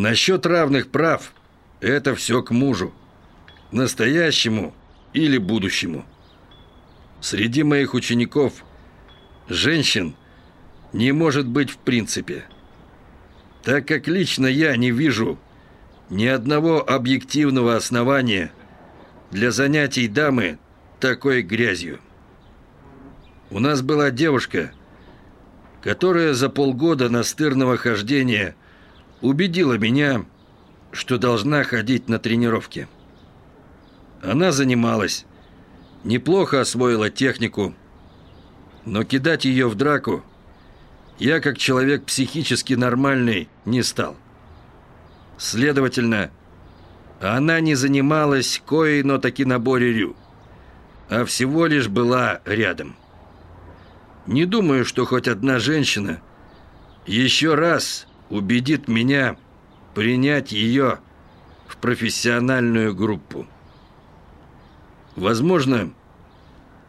Насчет равных прав – это все к мужу. Настоящему или будущему. Среди моих учеников женщин не может быть в принципе. Так как лично я не вижу ни одного объективного основания для занятий дамы такой грязью. У нас была девушка, которая за полгода настырного хождения убедила меня, что должна ходить на тренировки. Она занималась, неплохо освоила технику, но кидать ее в драку я, как человек психически нормальный, не стал. Следовательно, она не занималась кое но таки наборе рю, а всего лишь была рядом. Не думаю, что хоть одна женщина еще раз убедит меня принять ее в профессиональную группу. Возможно,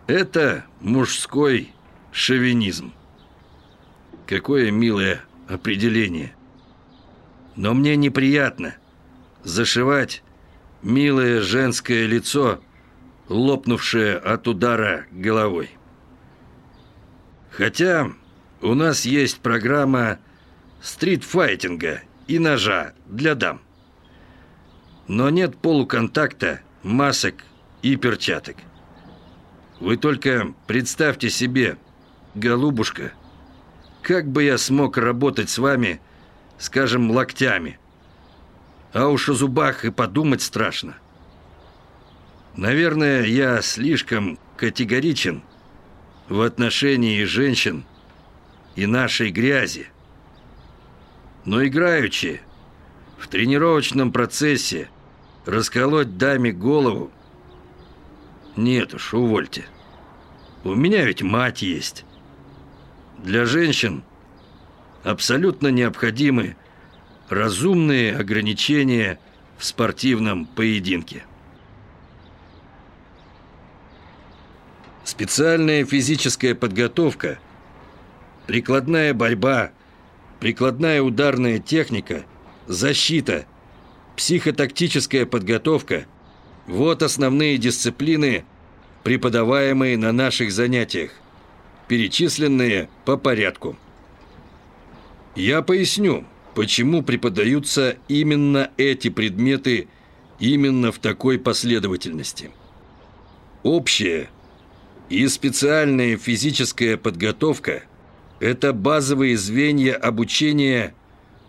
это мужской шовинизм. Какое милое определение. Но мне неприятно зашивать милое женское лицо, лопнувшее от удара головой. Хотя у нас есть программа стритфайтинга и ножа для дам. Но нет полуконтакта, масок и перчаток. Вы только представьте себе, голубушка, как бы я смог работать с вами, скажем, локтями. А уж о зубах и подумать страшно. Наверное, я слишком категоричен в отношении женщин и нашей грязи. Но играючи, в тренировочном процессе расколоть даме голову нет уж, увольте. У меня ведь мать есть. Для женщин абсолютно необходимы разумные ограничения в спортивном поединке. Специальная физическая подготовка, прикладная борьба, прикладная ударная техника, защита, психотактическая подготовка – вот основные дисциплины, преподаваемые на наших занятиях, перечисленные по порядку. Я поясню, почему преподаются именно эти предметы именно в такой последовательности. Общая и специальная физическая подготовка – это базовые звенья обучения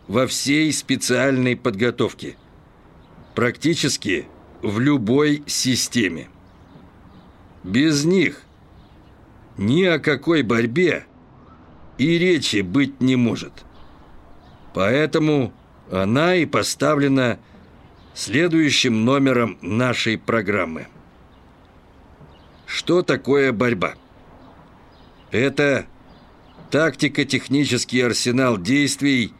во всей специальной подготовке. Практически в любой системе. Без них ни о какой борьбе и речи быть не может. Поэтому она и поставлена следующим номером нашей программы. Что такое борьба? Это тактико-технический арсенал действий,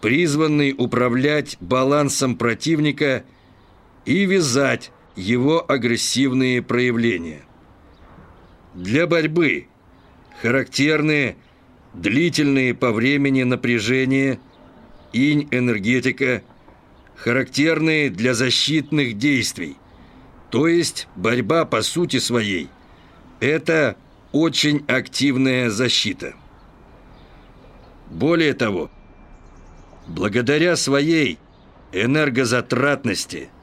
призванный управлять балансом противника – и вязать его агрессивные проявления. Для борьбы характерны длительные по времени напряжения, инь-энергетика, характерные для защитных действий, то есть борьба по сути своей – это очень активная защита. Более того, благодаря своей энергозатратности –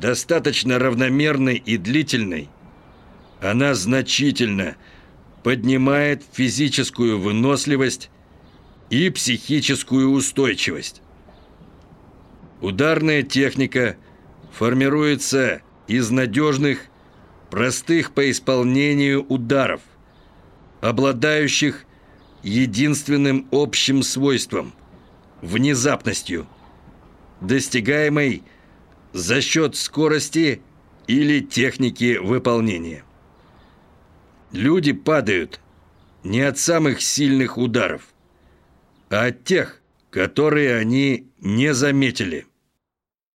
достаточно равномерной и длительной, она значительно поднимает физическую выносливость и психическую устойчивость. Ударная техника формируется из надежных, простых по исполнению ударов, обладающих единственным общим свойством – внезапностью, достигаемой – за счет скорости или техники выполнения. Люди падают не от самых сильных ударов, а от тех, которые они не заметили –